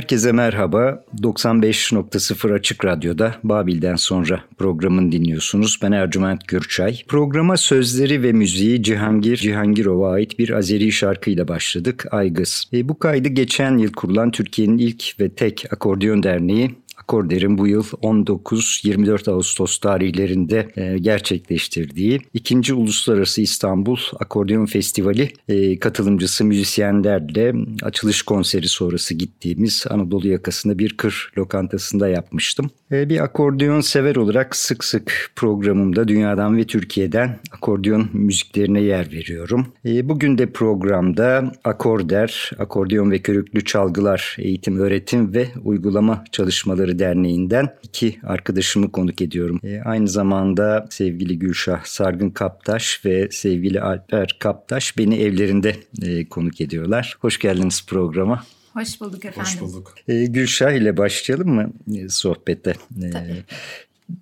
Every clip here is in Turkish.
Herkese merhaba. 95.0 Açık Radyo'da Babil'den sonra programın dinliyorsunuz. Ben Ercüment Gürçay. Programa sözleri ve müziği Cihangir Cihangirov'a ait bir Azeri şarkıyla başladık. Aygız. E, bu kaydı geçen yıl kurulan Türkiye'nin ilk ve tek akordeon derneği Akorder'in bu yıl 19-24 Ağustos tarihlerinde e, gerçekleştirdiği ikinci Uluslararası İstanbul Akordeon Festivali e, katılımcısı müzisyenlerle açılış konseri sonrası gittiğimiz Anadolu yakasında bir kır lokantasında yapmıştım. E, bir akordeon sever olarak sık sık programımda dünyadan ve Türkiye'den akordeon müziklerine yer veriyorum. Bugün de programda Akorder, Akordeon ve Körüklü Çalgılar Eğitim, Öğretim ve Uygulama Çalışmaları Derneği'nden iki arkadaşımı konuk ediyorum. E, aynı zamanda sevgili Gülşah Sargın Kaptaş ve sevgili Alper Kaptaş beni evlerinde e, konuk ediyorlar. Hoş geldiniz programa. Hoş bulduk efendim. Hoş bulduk. E, Gülşah ile başlayalım mı e, sohbete? E, Tabii.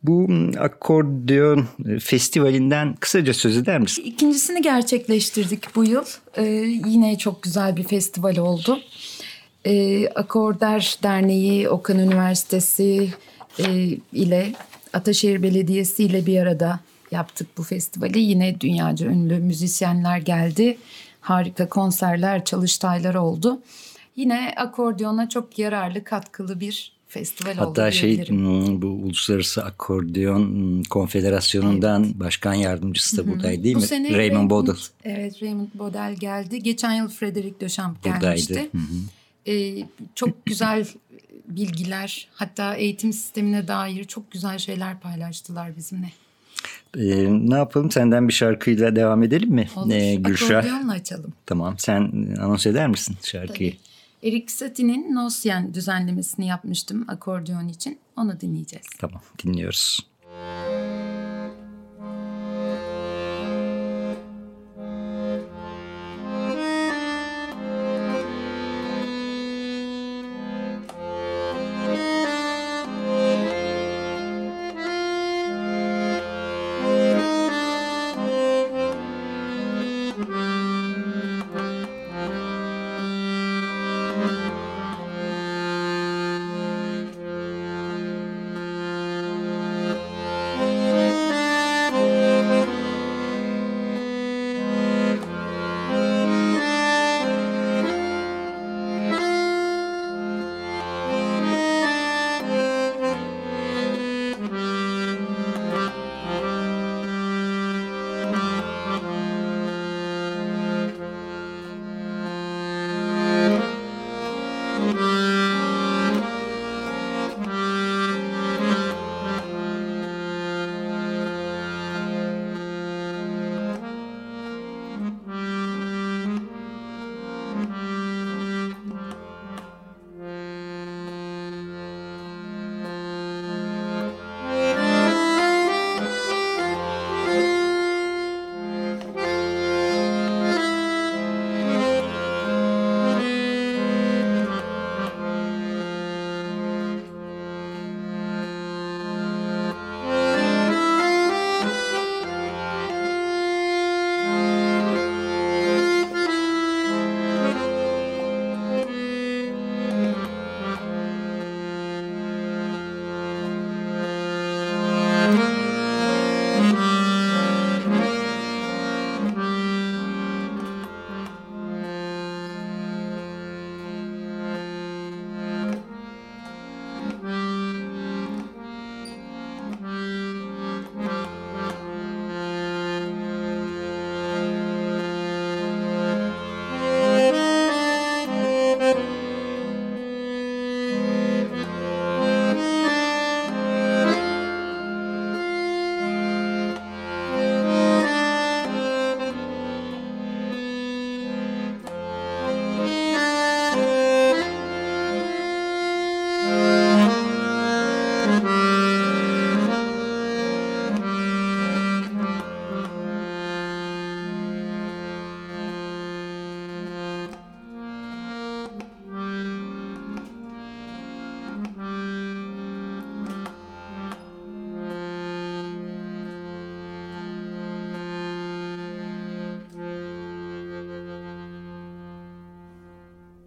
Bu akordeon e, festivalinden kısaca söz eder misin? İkincisini gerçekleştirdik bu yıl. Ee, yine çok güzel bir festival oldu. Ee, Akorder Derneği, Okan Üniversitesi e, ile Ataşehir Belediyesi ile bir arada yaptık bu festivali. Yine dünyaca ünlü müzisyenler geldi. Harika konserler, çalıştaylar oldu. Yine akordeona çok yararlı, katkılı bir festival oldu Hatta şey bu Uluslararası Akordeon Konfederasyonu'ndan başkan yardımcısı da buradaydı değil Bu mi? sene Raymond Bodel Evet Raymond Bodel geldi. Geçen yıl Frederic Duchamp buradaydı. gelmişti. Hı hı. Ee, çok güzel bilgiler hatta eğitim sistemine dair çok güzel şeyler paylaştılar bizimle. Ee, ne yapalım senden bir şarkıyla devam edelim mi? Olur. Ee, Gülşah. Akordiyonla açalım. Tamam sen anons eder misin şarkıyı? Erik Satie'nin Nosyen düzenlemesini yapmıştım akordeon için. Onu dinleyeceğiz. Tamam dinliyoruz.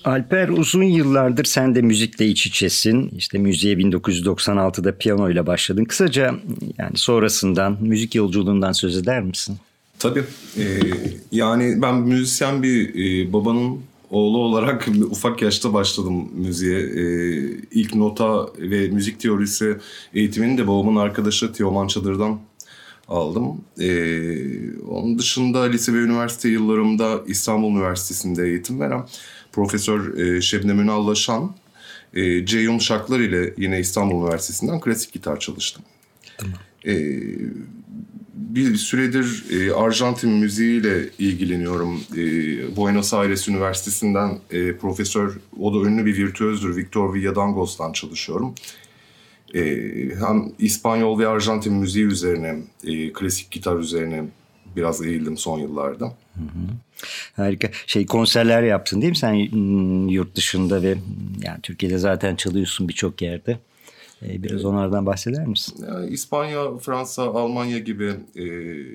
Alper uzun yıllardır sen de müzikle iç içesin. İşte müziğe 1996'da piyano ile başladın. Kısaca yani sonrasından müzik yolculuğundan söz eder misin? Tabii. Ee, yani ben müzisyen bir e, babanın oğlu olarak ufak yaşta başladım müziğe. Ee, ilk nota ve müzik teorisi eğitimini de babamın arkadaşı Teoman Çadır'dan aldım. Ee, onun dışında lise ve üniversite yıllarımda İstanbul Üniversitesi'nde eğitim veren Profesör e, Şebnem Ünallaşan, e, Ceyhun Şaklar ile yine İstanbul Üniversitesi'nden klasik gitar çalıştım. Tamam. E, bir süredir e, Arjantin müziğiyle ilgileniyorum. E, Buenos Aires Üniversitesi'nden e, profesör, o da ünlü bir virtüözdür, Victor Villadangos'tan çalışıyorum. E, hem İspanyol ve Arjantin müziği üzerine, e, klasik gitar üzerine biraz eğildim son yıllarda. Hı hı. Harika. Şey konserler yaptın değil mi sen yurt dışında ve yani Türkiye'de zaten çalıyorsun birçok yerde. Ee, biraz onlardan bahseder misin? Yani İspanya, Fransa, Almanya gibi e,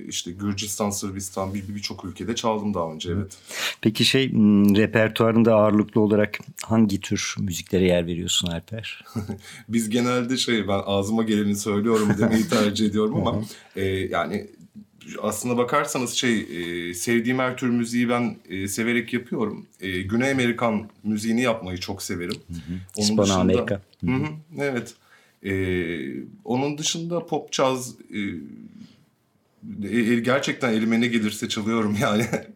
işte Gürcistan, Sırbistan birçok bir ülkede çaldım daha önce evet. Peki şey repertuarında ağırlıklı olarak hangi tür müziklere yer veriyorsun Alper? Biz genelde şey ben ağzıma geleni söylüyorum demeyi tercih ediyorum ama e, yani aslına bakarsanız şey e, sevdiğim her tür müziği ben e, severek yapıyorum. E, Güney Amerikan müziğini yapmayı çok severim. Hı Amerika. Hı hı, evet. E, onun dışında pop caz e, e, gerçekten elime ne gelirse çalıyorum yani.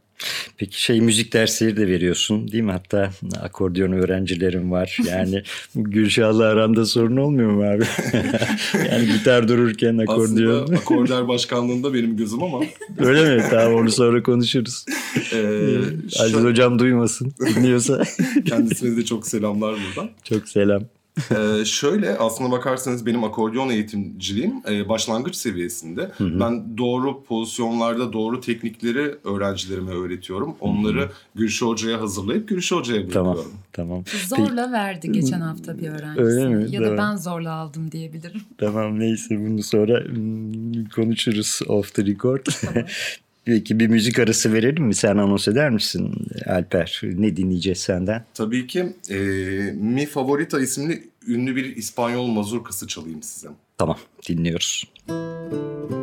Peki şey müzik dersleri de veriyorsun değil mi? Hatta akordeon öğrencilerim var. Yani Gülşah'la aranda sorun olmuyor mu abi? yani gitar dururken akordeon. Aslında akorder başkanlığında benim gözüm ama. Öyle mi? Tamam onu sonra konuşuruz. Ee, Aziz şu... hocam duymasın dinliyorsa. Kendisine de çok selamlar buradan. Çok selam ee, şöyle aslına bakarsanız benim akordeon eğitimciliğim e, başlangıç seviyesinde. Hı hı. Ben doğru pozisyonlarda doğru teknikleri öğrencilerime öğretiyorum. Onları hı hı. Gülşah Hoca'ya hazırlayıp Gülşah Hoca'ya bırakıyorum. Tamam, tamam. Zorla Peki, verdi geçen hafta bir öğrencisi. Öyle mi? Ya tamam. da ben zorla aldım diyebilirim. Tamam neyse bunu sonra konuşuruz off the record. Tamam. Peki bir müzik arası verelim mi? Sen anons eder misin Alper? Ne dinleyeceğiz senden? Tabii ki. E, Mi Favorita isimli ünlü bir İspanyol mazurkası çalayım size. Tamam dinliyoruz. Müzik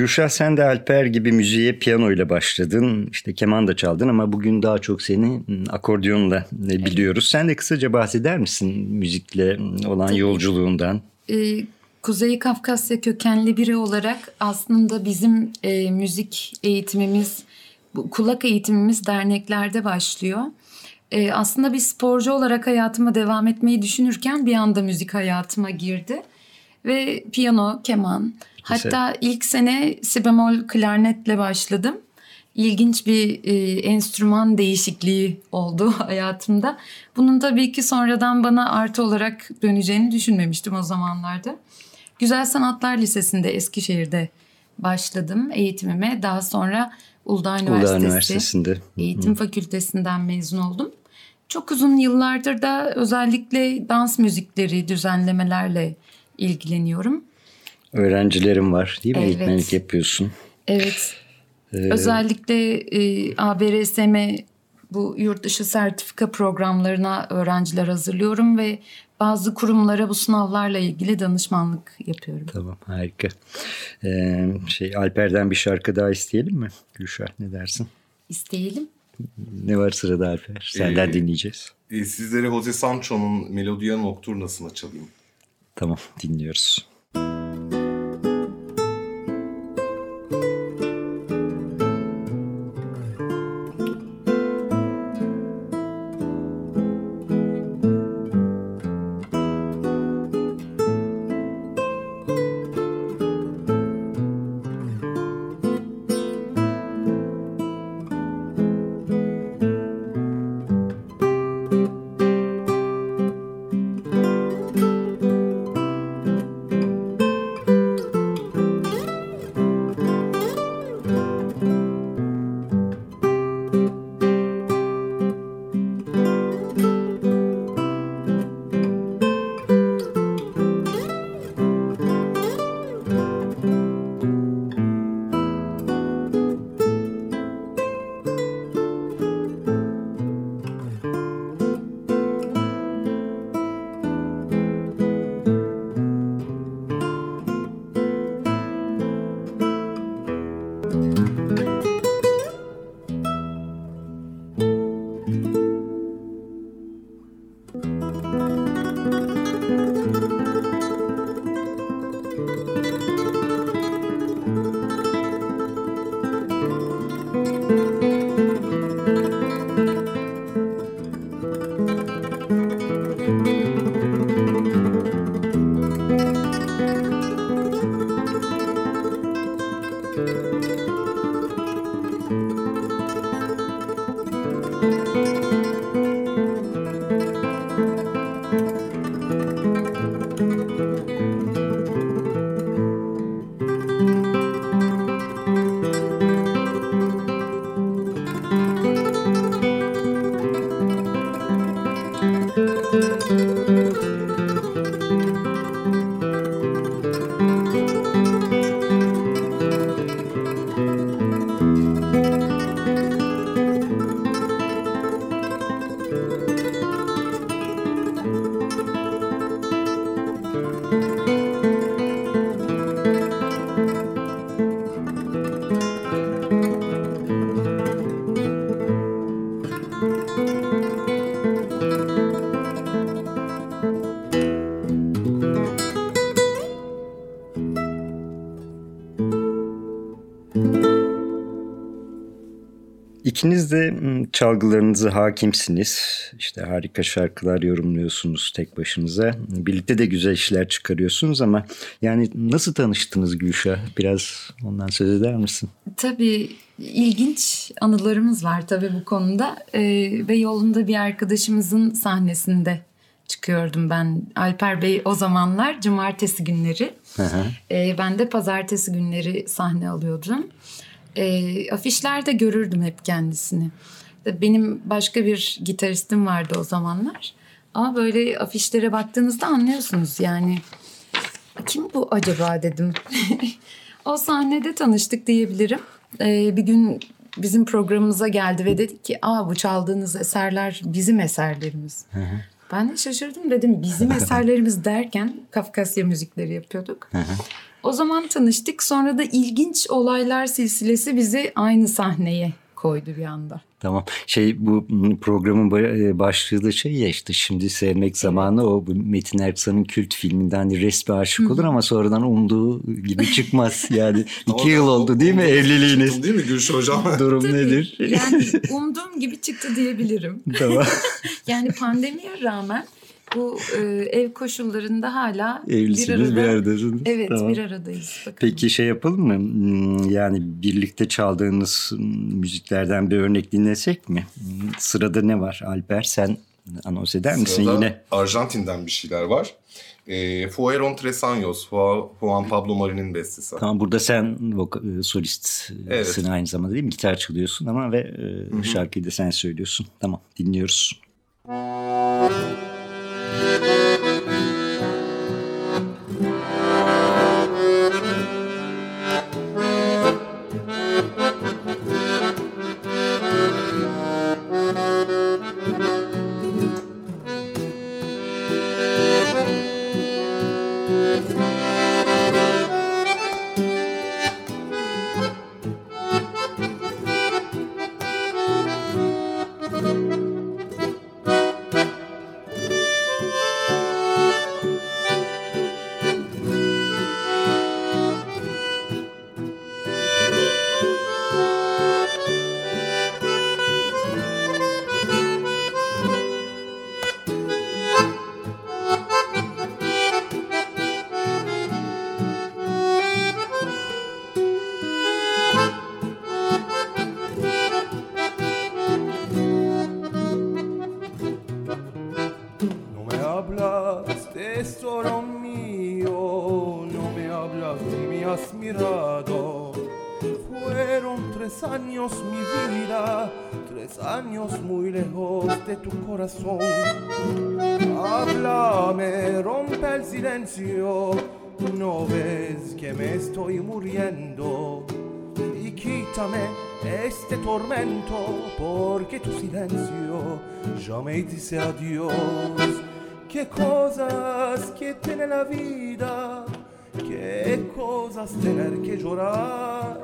Gülşah sen de Alper gibi müziğe piyano ile başladın. İşte keman da çaldın ama bugün daha çok seni m, akordiyonla e, biliyoruz. Sen de kısaca bahseder misin müzikle olan yolculuğundan? Ee, Kuzey Kafkasya kökenli biri olarak aslında bizim e, müzik eğitimimiz, kulak eğitimimiz derneklerde başlıyor. E, aslında bir sporcu olarak hayatıma devam etmeyi düşünürken bir anda müzik hayatıma girdi. Ve piyano, keman, hatta ilk sene si bemol klarnetle başladım. İlginç bir e, enstrüman değişikliği oldu hayatımda. Bunun tabii ki sonradan bana artı olarak döneceğini düşünmemiştim o zamanlarda. Güzel Sanatlar Lisesi'nde Eskişehir'de başladım eğitimime. Daha sonra Uludağ Üniversitesi Uludağ Üniversitesi'nde. Eğitim Fakültesinden mezun oldum. Çok uzun yıllardır da özellikle dans müzikleri, düzenlemelerle ilgileniyorum. Öğrencilerim var değil mi? Evet. Eğitmenlik yapıyorsun. Evet. Özellikle e, ABRSM bu yurt dışı sertifika programlarına öğrenciler hazırlıyorum ve bazı kurumlara bu sınavlarla ilgili danışmanlık yapıyorum. Tamam harika. Ee, şey Alper'den bir şarkı daha isteyelim mi? Gülşah ne dersin? İsteyelim. Ne var sırada Alper? Senden Ee, dinleyeceğiz. E, sizlere Jose Sancho'nun Melodia Nocturna'sını çalayım. Tamam dinliyoruz. İkiniz de m, çalgılarınıza hakimsiniz. İşte harika şarkılar yorumluyorsunuz tek başınıza. Birlikte de güzel işler çıkarıyorsunuz ama yani nasıl tanıştınız Gülşah? Biraz ondan söz eder misin? Tabii ilginç anılarımız var tabii bu konuda Ee, ve yolunda bir arkadaşımızın sahnesinde çıkıyordum ben. Alper Bey o zamanlar cumartesi günleri. Ee, ben de pazartesi günleri sahne alıyordum. Ee, afişlerde görürdüm hep kendisini. Benim başka bir gitaristim vardı o zamanlar. Ama böyle afişlere baktığınızda anlıyorsunuz yani. Kim bu acaba dedim. o sahnede tanıştık diyebilirim. Ee, bir gün bizim programımıza geldi ve dedi ki Aa, bu çaldığınız eserler bizim eserlerimiz. Ben de şaşırdım dedim bizim eserlerimiz derken Kafkasya müzikleri yapıyorduk. O zaman tanıştık sonra da ilginç olaylar silsilesi bizi aynı sahneye koydu bir anda. Tamam. Şey bu programın e, başlığı da şey ya işte şimdi sevmek zamanı o Metin Erksan'ın kült filminden hani resmi aşık olur ama sonradan umduğu gibi çıkmaz. Yani iki yıl oldu değil mi evliliğiniz? Değil mi Gülşah Hocam? Durum Tabii, nedir? Yani umduğum gibi çıktı diyebilirim. tamam. Yani pandemiye rağmen bu e, ev koşullarında hala Evlisiniz bir aradasınız. Evet Tamam. bir aradayız. Bakalım. Peki şey yapalım mı? Hmm, Yani birlikte çaldığınız hmm, müziklerden bir örnek dinlesek mi? Hmm, Sırada ne var? Alper sen anons eder misin Sırada yine? Arjantin'den bir şeyler var. E, Fueron Tres Años, Juan- Pablo Marin'in bestesi. Tamam burada sen voka- e, solistsin Evet. aynı zamanda değil mi? Gitar çalıyorsun ama ve e, şarkıyı da sen söylüyorsun. Tamam dinliyoruz. No estoy muriendo. Y quítame este tormento, porque tu silencio ya me dice adiós. Qué cosas que tiene la vida, qué cosas tener que llorar.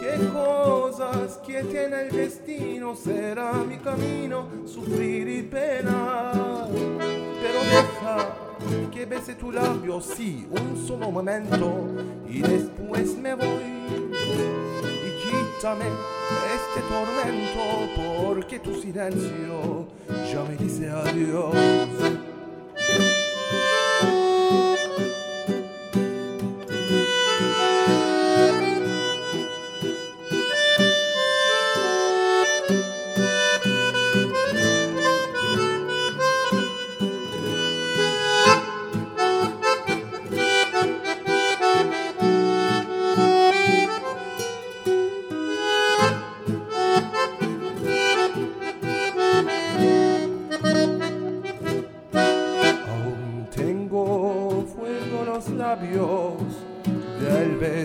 Qué cosas que tiene el destino, será mi camino sufrir y penar. Pero deja que bese tu labio, sí, un solo momento, y después me voy. Y quítame este tormento, porque tu silencio ya me dice adiós.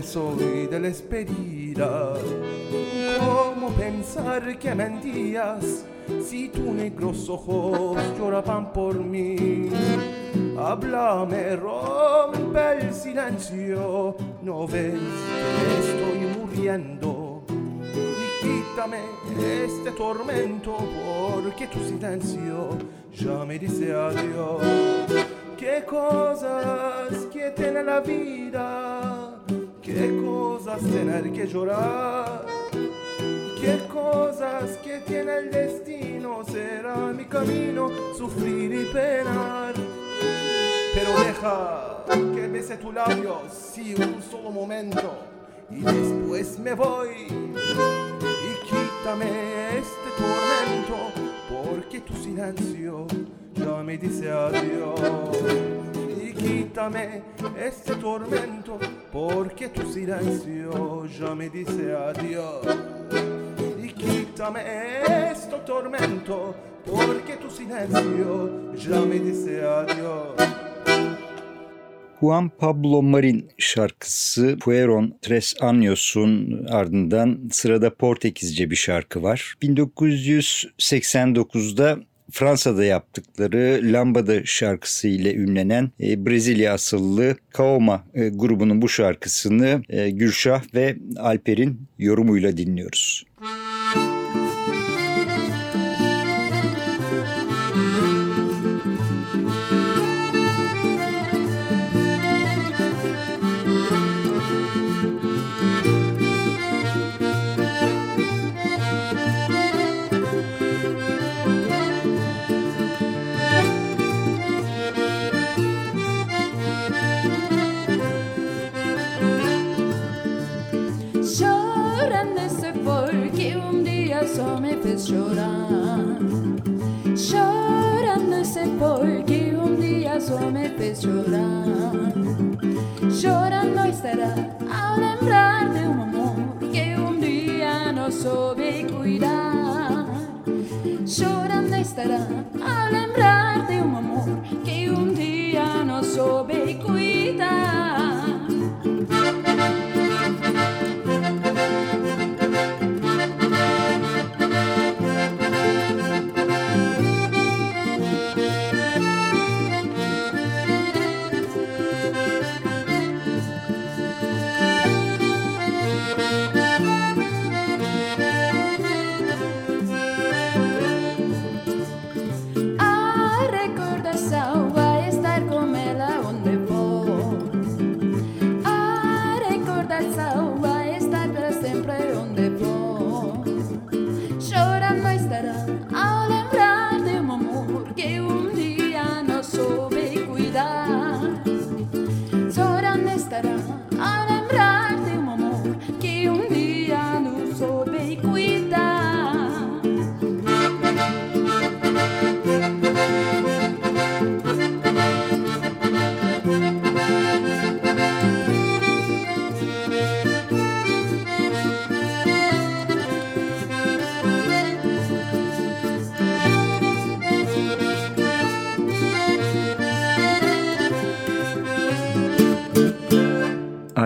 Beso y de la despedida. ¿Cómo pensar que mentías si tus negros ojos lloraban por mí? Háblame, rompe el silencio, no ves que estoy muriendo. Y quítame este tormento porque tu silencio ya me dice adiós. Qué cosas que tiene la vida, qué cosas tener que llorar. Qué cosas que tiene el destino, será mi camino sufrir y penar. Pero deja que bese tu labio, sí, un solo momento, y después me voy. Y quítame este tormento, porque tu silencio ya me dice adiós. Quítame este tormento, porque tu silencio ya me dice adiós. Y quítame este tormento, porque tu silencio ya me dice adiós. Juan Pablo Marin şarkısı Fueron Tres Años'un ardından sırada Portekizce bir şarkı var. 1989'da Fransa'da yaptıkları Lambada şarkısı ile ünlenen e, Brezilya asıllı Kaoma e, grubunun bu şarkısını e, Gülşah ve Alper'in yorumuyla dinliyoruz. Llorando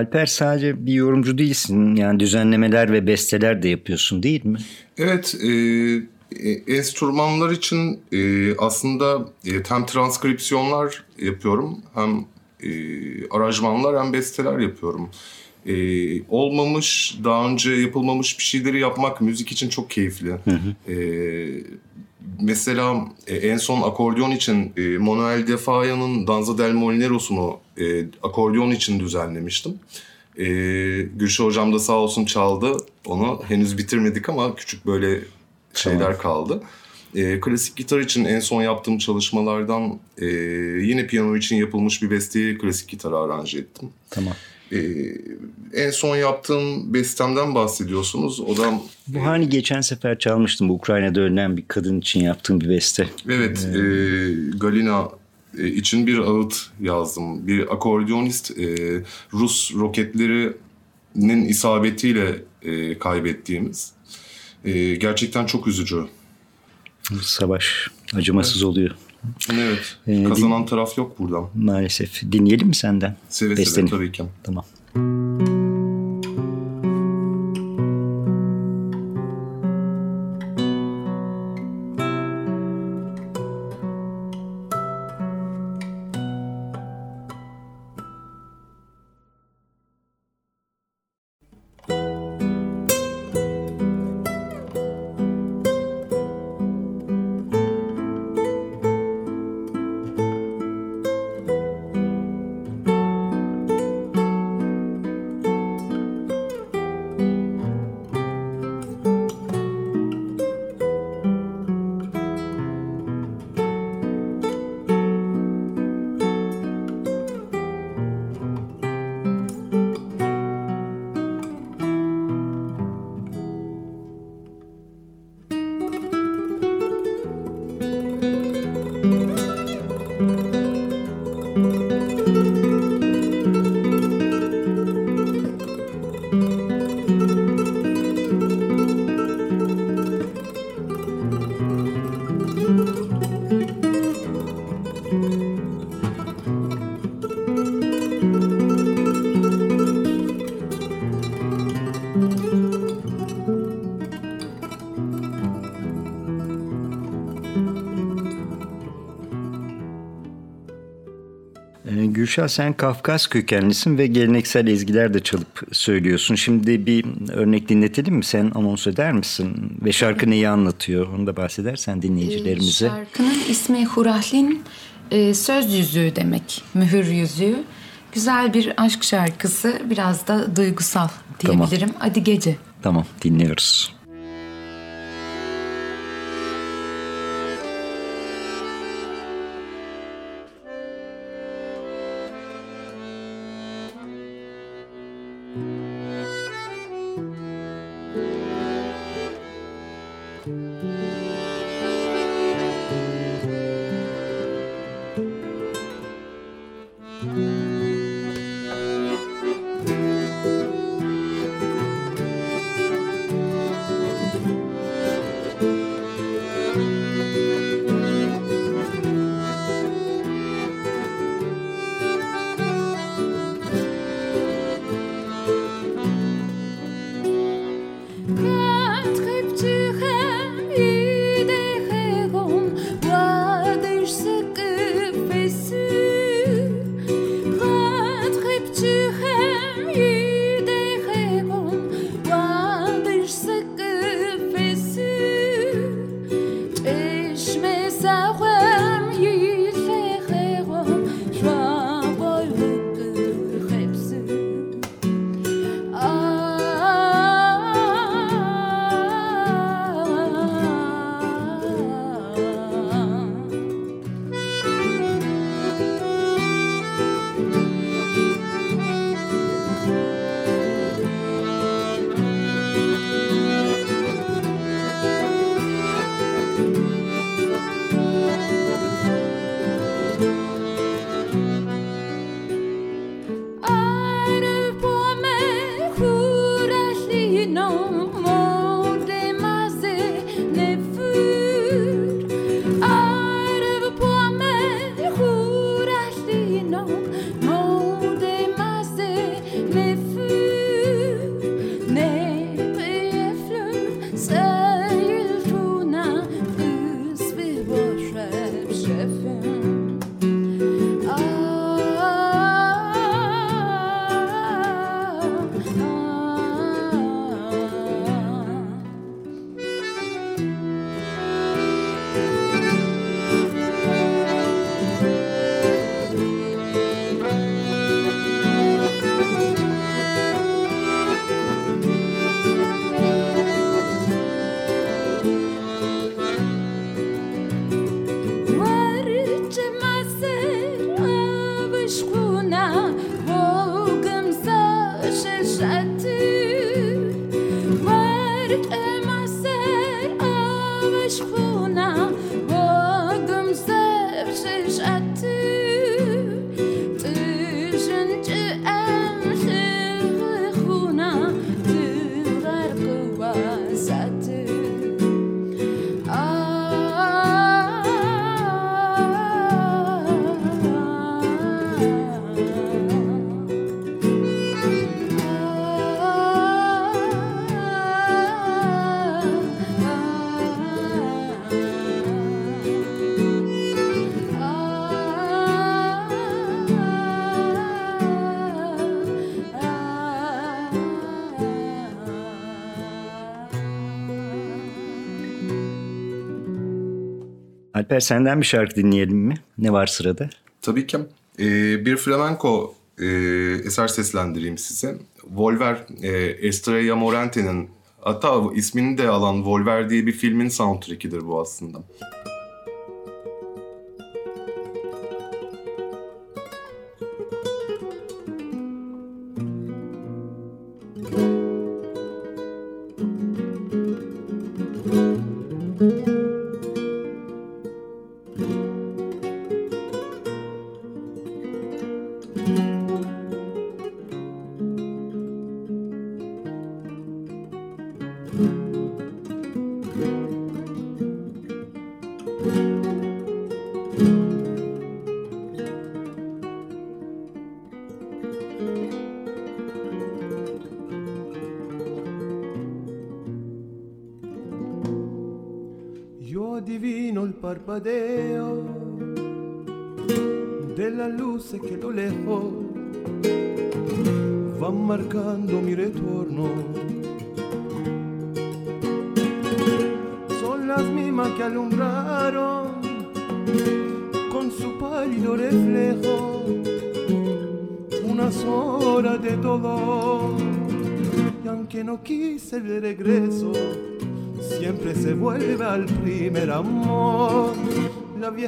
Alper sadece bir yorumcu değilsin. Yani düzenlemeler ve besteler de yapıyorsun değil mi? Evet, e, e, enstrümanlar için e, aslında e, hem transkripsiyonlar yapıyorum hem e, aranjmanlar hem besteler yapıyorum. E, olmamış, daha önce yapılmamış bir şeyleri yapmak müzik için çok keyifli. E, mesela e, en son akordeon için e, Manuel de Falla'nın Danza del Molinero'sunu e, akordeon için düzenlemiştim. E, Gülşah hocam da sağ olsun çaldı onu. Henüz bitirmedik ama küçük böyle şeyler kaldı. E, klasik gitar için en son yaptığım çalışmalardan e, yine piyano için yapılmış bir besteyi klasik gitara aranje ettim. Tamam. E, en son yaptığım bestemden bahsediyorsunuz. O da Bu hani geçen sefer çalmıştım. Bu Ukrayna'da ölen bir kadın için yaptığım bir beste. Evet, e, Galina e, için bir ağıt yazdım. Bir akordeonist e, Rus roketlerinin isabetiyle e, kaybettiğimiz. E, gerçekten çok üzücü. Savaş acımasız oluyor. Evet, E, kazanan taraf yok buradan. Maalesef. Dinleyelim mi senden? Seve Besteni. seve tabii ki. Tamam. Chorando Gülşah sen Kafkas kökenlisin ve geleneksel ezgiler de çalıp söylüyorsun. Şimdi bir örnek dinletelim mi? Sen anons eder misin? Ve şarkı neyi anlatıyor? Onu da bahsedersen dinleyicilerimize. Ee, Şarkının ismi Hurahlin, e, söz yüzüğü demek, mühür yüzüğü. Güzel bir aşk şarkısı, biraz da duygusal Tamam. diyebilirim. Hadi gece. Tamam dinliyoruz. Alper senden bir şarkı dinleyelim mi? Ne var sırada? Tabii ki. Ee, bir flamenco e, eser seslendireyim size. Volver, e, Estrella Morente'nin hatta ismini de alan Volver diye bir filmin soundtrack'idir bu aslında. Io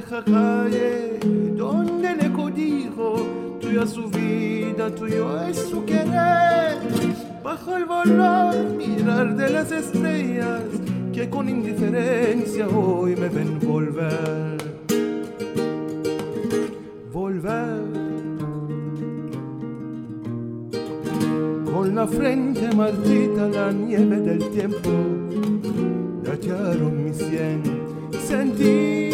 calle donde le dijo, tuya su vida, tuyo es su querer. Bajo el valor, mirar de las estrellas que con indiferencia hoy me ven volver. Volver. Con la frente marchita la nieve del tiempo datearon mi sien. Sentí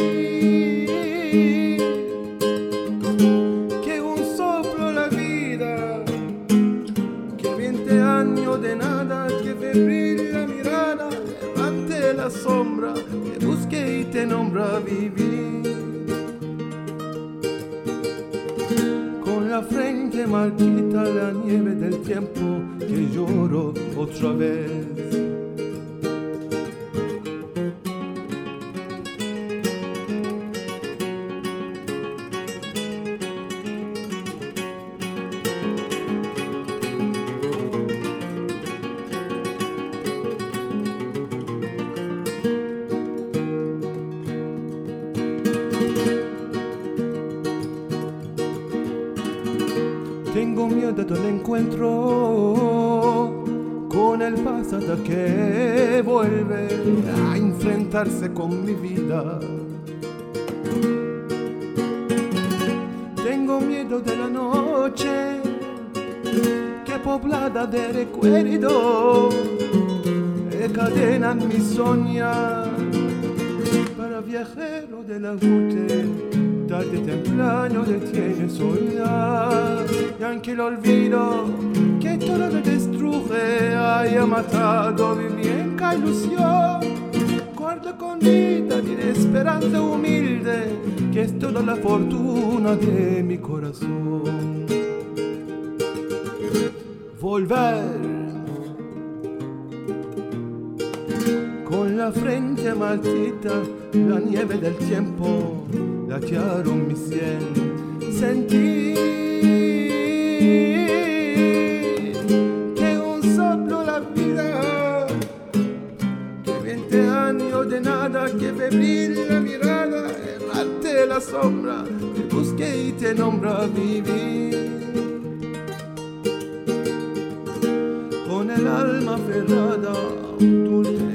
marchita la nieve del tiempo que lloro otra vez. Soñar. Para viajero de la ruta tarde temprano detiene soñar. Y aunque el olvido que todo lo destruje haya matado mi vieja ilusión. Guardo con vida mi esperanza humilde que es toda la fortuna de mi corazón. Volver la frente marchita la nieve del tiempo latearon mi sien. Sentí que un soplo la vida, que veinte años de nada, que febril la mirada, errante la sombra, te busqué y te nombra vivir. Con el alma aferrada a un dulce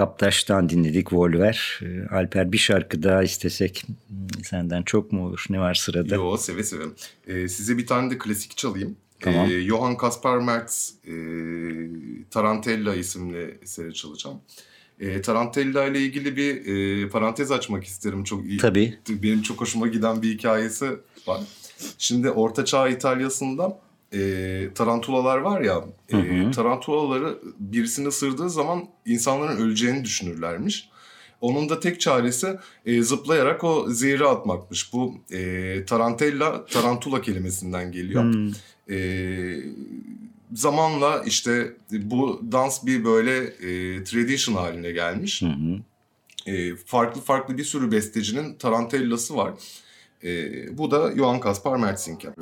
Kaptaş'tan dinledik Volver. Ee, Alper bir şarkı daha istesek hmm, senden çok mu olur? Ne var sırada? Yo seve seve. Ee, size bir tane de klasik çalayım. Tamam. Ee, Johann Kaspar Merz e, Tarantella isimli eseri çalacağım. E, Tarantella ile ilgili bir e, parantez açmak isterim. Çok iyi. Tabii. Benim çok hoşuma giden bir hikayesi var. Şimdi Orta Çağ İtalya'sında e, tarantulalar var ya. E, tarantulaları birisini ısırdığı zaman insanların öleceğini düşünürlermiş. Onun da tek çaresi e, zıplayarak o zehri atmakmış. Bu e, tarantella, tarantula kelimesinden geliyor. E, zamanla işte bu dans bir böyle e, tradition haline gelmiş. E, farklı farklı bir sürü bestecinin tarantellası var. E, bu da Johann Kaspar Merzinken.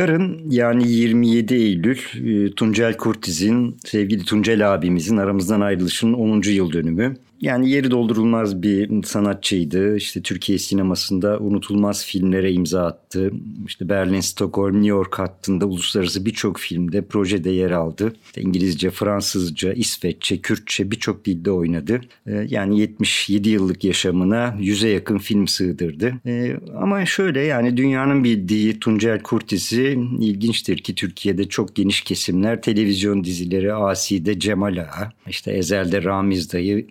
Yarın yani 27 Eylül e, Tuncel Kurtiz'in, sevgili Tuncel abimizin aramızdan ayrılışının 10. yıl dönümü. Yani yeri doldurulmaz bir sanatçıydı. İşte Türkiye sinemasında unutulmaz filmlere imza attı. İşte Berlin, Stockholm, New York hattında uluslararası birçok filmde, projede yer aldı. İngilizce, Fransızca, İsveççe, Kürtçe birçok dilde oynadı. Ee, yani 77 yıllık yaşamına yüze yakın film sığdırdı. Ee, ama şöyle yani dünyanın bildiği Tuncel Kurtiz'i ilginçtir ki Türkiye'de çok geniş kesimler televizyon dizileri Asi'de Cemal Ağa, işte Ezel'de Ramiz Dayı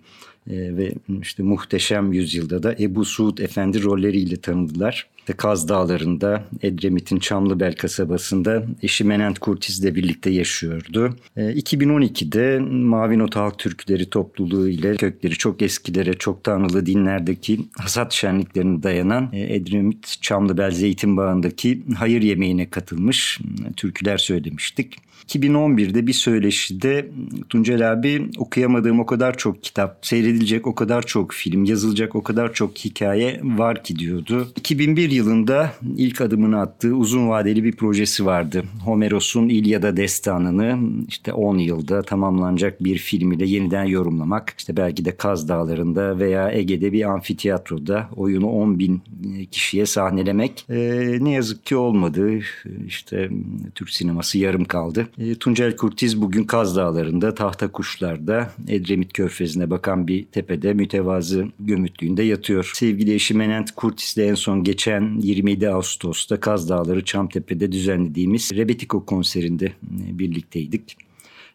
e, ve işte Muhteşem Yüzyılda da Ebu Suud Efendi rolleriyle tanıdılar. İşte Kaz Dağları'nda Edremit'in Çamlıbel kasabasında eşi Menent Kurtiz ile birlikte yaşıyordu. E, 2012'de Mavi Not Halk Türküleri topluluğu ile kökleri çok eskilere, çok tanrılı dinlerdeki hasat şenliklerine dayanan e, Edremit Çamlıbel Zeytin Bağı'ndaki hayır yemeğine katılmış, türküler söylemiştik. 2011'de bir söyleşide Tuncel abi okuyamadığım o kadar çok kitap, seyredilecek o kadar çok film, yazılacak o kadar çok hikaye var ki diyordu. 2001 yılında ilk adımını attığı uzun vadeli bir projesi vardı. Homeros'un İlyada destanını işte 10 yılda tamamlanacak bir film ile yeniden yorumlamak. İşte belki de Kaz Dağları'nda veya Ege'de bir amfiteyatroda oyunu 10 bin kişiye sahnelemek. Ee, ne yazık ki olmadı. İşte Türk sineması yarım kaldı. E, Tuncel Kurtiz bugün Kaz Dağları'nda, Tahta Kuşlar'da, Edremit Körfezi'ne bakan bir tepede mütevazı gömütlüğünde yatıyor. Sevgili eşi Menent Kurtis'le en son geçen 27 Ağustos'ta Kaz Dağları Çamtepe'de düzenlediğimiz Rebetiko konserinde e, birlikteydik.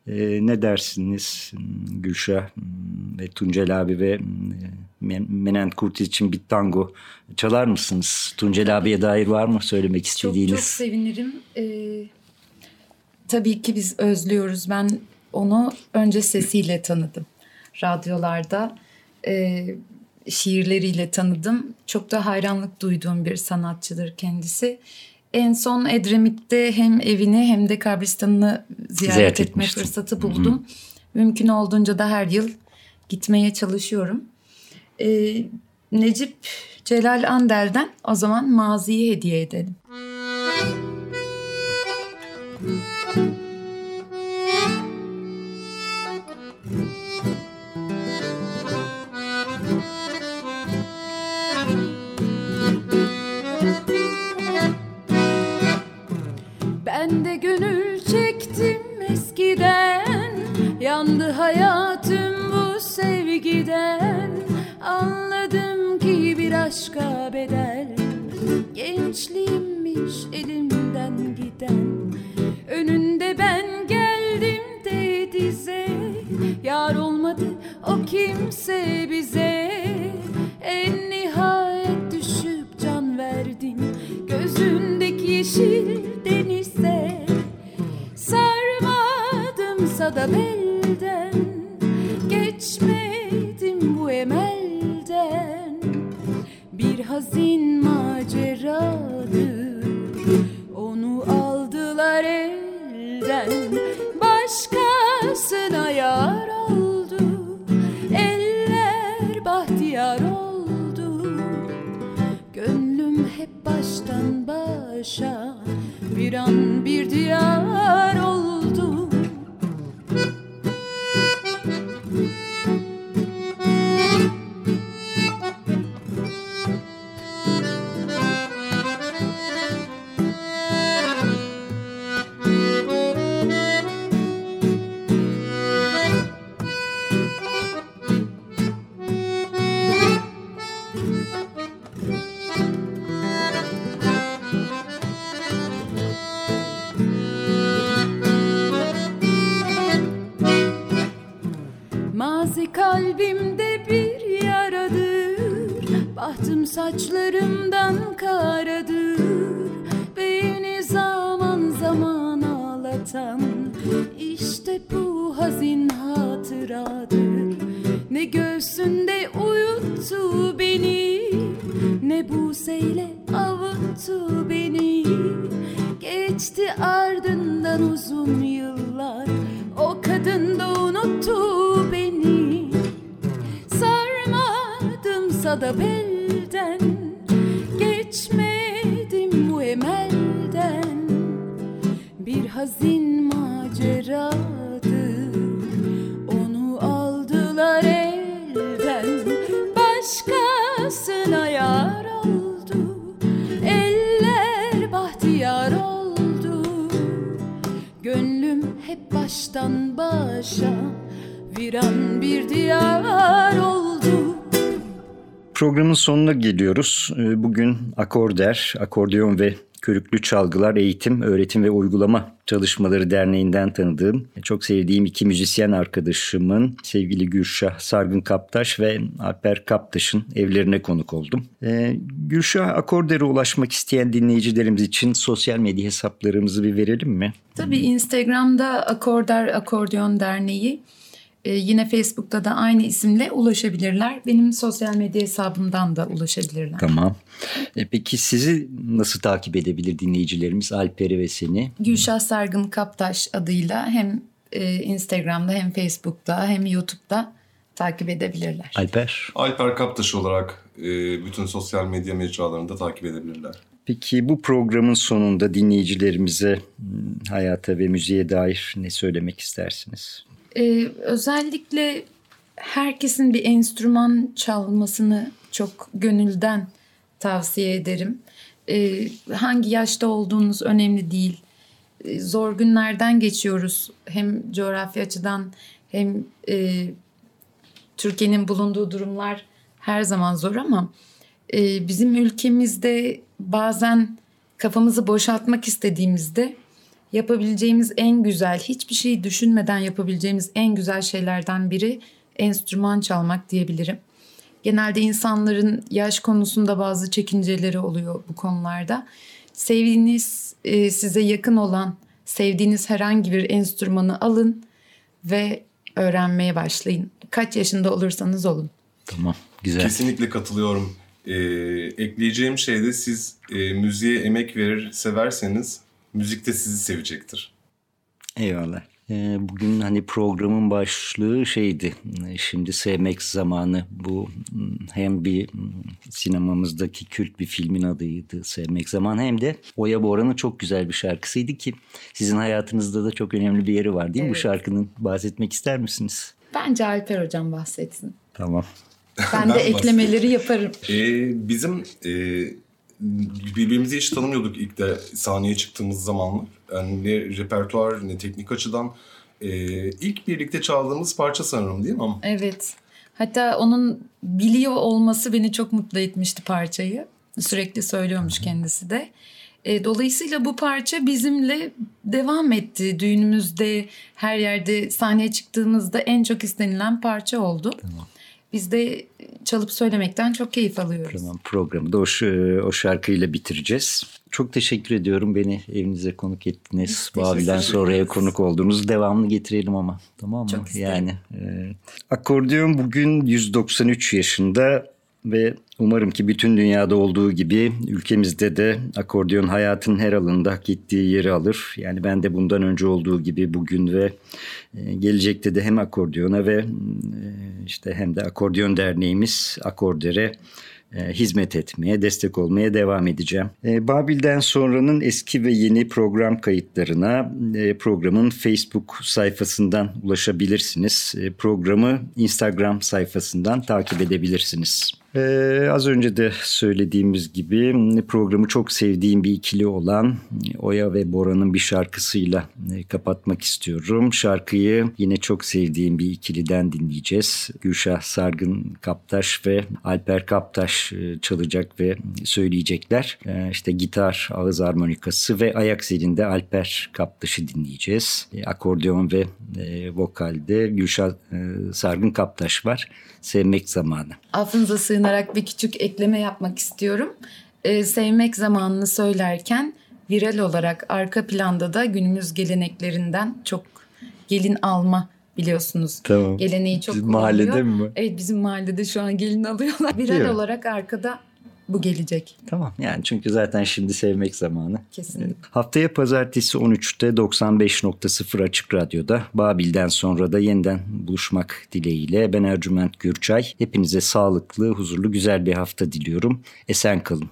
E, ne dersiniz Gülşah ve Tuncel abi ve Menent Kurtiz için bir tango çalar mısınız? Tuncel abiye dair var mı söylemek istediğiniz? Çok çok sevinirim. Ee, tabii ki biz özlüyoruz. Ben onu önce sesiyle tanıdım. Radyolarda e, şiirleriyle tanıdım. Çok da hayranlık duyduğum bir sanatçıdır kendisi. En son Edremit'te hem evini hem de kabristanını ziyaret, ziyaret etme etmiştim. fırsatı buldum. Hı-hı. Mümkün olduğunca da her yıl gitmeye çalışıyorum. Ee, Necip Celal Andel'den o zaman maziyi hediye edelim. Ben de gönül çektim eskiden. Yandı hayatım bu sevgiden. Anladım ki bir aşka bedel. Gençliğimmiş elimden giden. Önünde ben geldim de dize. Yar olmadı o kimse bize. En nihayet düşüp can verdin Gözündeki yeşil denize Sarmadım da belden Geçmedim bu emelden. Bir hazin maceradır Onu aldılar elden. Başkasına yar oldu Eller bahtiyar oldu. Gönlüm hep baştan başa Bir an bir diyar baştan başa Viran bir diyar oldu Programın sonuna geliyoruz. Ee, Bugün akorder, akordeon ve körüklü çalgılar eğitim, öğretim ve uygulama çalışmaları derneğinden tanıdığım, çok sevdiğim iki müzisyen arkadaşımın sevgili Gülşah Sargın Kaptaş ve Alper Kaptaş'ın evlerine konuk oldum. Ee, Gülşah akordere ulaşmak isteyen dinleyicilerimiz için sosyal medya hesaplarımızı bir verelim mi? Tabii Instagram'da Akorder Akordeon Derneği, e, yine Facebook'ta da aynı isimle ulaşabilirler. Benim sosyal medya hesabımdan da ulaşabilirler. Tamam. E, Peki sizi nasıl takip edebilir dinleyicilerimiz Alper'i ve seni? Gülşah Sargın Kaptaş adıyla hem e, Instagram'da hem Facebook'ta hem YouTube'da takip edebilirler. Alper? Alper Kaptaş olarak e, bütün sosyal medya mecralarında takip edebilirler. Peki bu programın sonunda dinleyicilerimize hayata ve müziğe dair ne söylemek istersiniz? Ee, özellikle herkesin bir enstrüman çalmasını çok gönülden tavsiye ederim. Ee, hangi yaşta olduğunuz önemli değil. Ee, zor günlerden geçiyoruz. Hem coğrafya açıdan hem e, Türkiye'nin bulunduğu durumlar her zaman zor ama e, bizim ülkemizde bazen kafamızı boşaltmak istediğimizde yapabileceğimiz en güzel, hiçbir şey düşünmeden yapabileceğimiz en güzel şeylerden biri enstrüman çalmak diyebilirim. Genelde insanların yaş konusunda bazı çekinceleri oluyor bu konularda. Sevdiğiniz, e, size yakın olan, sevdiğiniz herhangi bir enstrümanı alın ve öğrenmeye başlayın. Kaç yaşında olursanız olun. Tamam, güzel. Kesinlikle katılıyorum. E, ekleyeceğim şey de siz e, müziğe emek verir, severseniz müzik de sizi sevecektir. Eyvallah. Ee, Bugün hani programın başlığı şeydi. Şimdi sevmek zamanı. Bu hmm, hem bir hmm, sinemamızdaki kült bir filmin adıydı Sevmek Zamanı hem de Oya Bora'nın çok güzel bir şarkısıydı ki sizin hayatınızda da çok önemli bir yeri var değil mi bu Evet. şarkının? Bahsetmek ister misiniz? Bence Alper Hocam bahsetsin. Tamam. Ben de Ben eklemeleri yaparım. E, bizim e, birbirimizi hiç tanımıyorduk ilk de sahneye çıktığımız zamanlar. Yani ne repertuar ne teknik açıdan. E, ilk birlikte çaldığımız parça sanırım değil mi? Ama Evet. Hatta onun biliyor olması beni çok mutlu etmişti parçayı. Sürekli söylüyormuş kendisi de. E, dolayısıyla bu parça bizimle devam etti. Düğünümüzde, her yerde sahneye çıktığımızda en çok istenilen parça oldu. Biz de çalıp söylemekten çok keyif alıyoruz. Tamam programı da o, o şarkıyla bitireceğiz. Çok teşekkür ediyorum beni evinize konuk ettiniz. Babil'den sonraya konuk oldunuz. Devamlı getirelim ama tamam mı? Çok isterim. yani e, akordeon bugün 193 yaşında ve umarım ki bütün dünyada olduğu gibi ülkemizde de akordeon hayatın her alanında hak ettiği yeri alır. Yani ben de bundan önce olduğu gibi bugün ve e, gelecekte de hem akordeona ve işte hem de akordeon derneğimiz Akorder'e e, hizmet etmeye, destek olmaya devam edeceğim. E, Babil'den sonranın eski ve yeni program kayıtlarına e, programın Facebook sayfasından ulaşabilirsiniz. Programı Instagram sayfasından takip edebilirsiniz. Ee, az önce de söylediğimiz gibi programı çok sevdiğim bir ikili olan Oya ve Bora'nın bir şarkısıyla e, kapatmak istiyorum. Şarkıyı yine çok sevdiğim bir ikiliden dinleyeceğiz. Gülşah Sargın Kaptaş ve Alper Kaptaş e, çalacak ve söyleyecekler. E, İşte gitar, ağız harmonikası ve ayak zilinde Alper Kaptaş'ı dinleyeceğiz. E, Akordeon ve e, vokalde Gülşah e, Sargın Kaptaş var. Sevmek zamanı. Affınıza sığınarak bir küçük ekleme yapmak istiyorum. Ee, sevmek zamanını söylerken viral olarak arka planda da günümüz geleneklerinden çok gelin alma biliyorsunuz. Tamam. Geleneği çok kullanılıyor. mahallede mi? Evet bizim mahallede şu an gelin alıyorlar. Viral olarak arkada bu gelecek. Tamam yani çünkü zaten şimdi sevmek zamanı. Kesinlikle. Haftaya pazartesi 13'te 95.0 Açık Radyo'da Babil'den sonra da yeniden buluşmak dileğiyle ben Ercüment Gürçay. Hepinize sağlıklı, huzurlu, güzel bir hafta diliyorum. Esen kalın.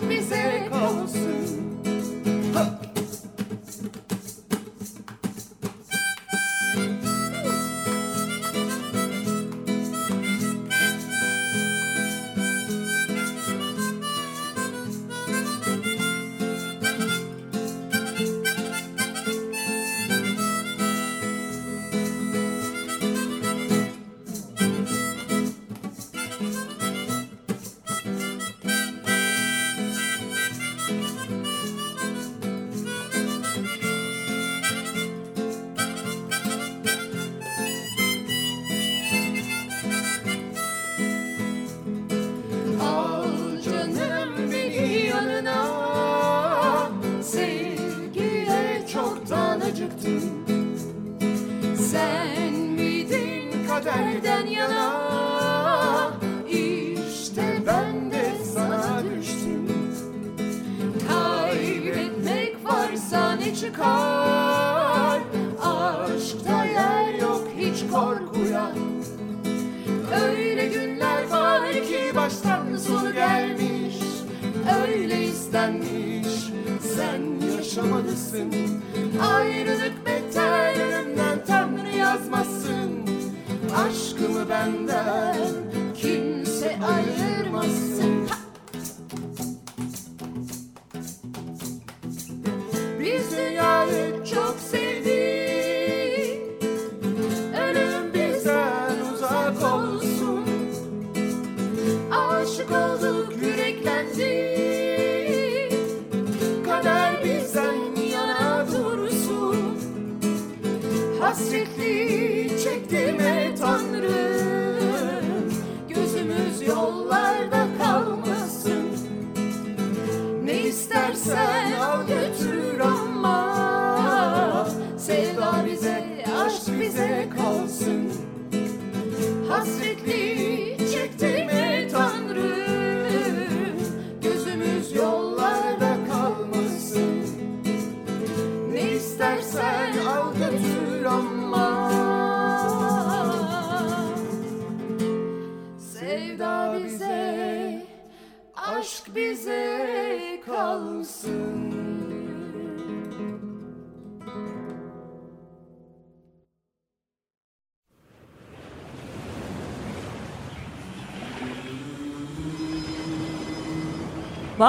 misericórdia.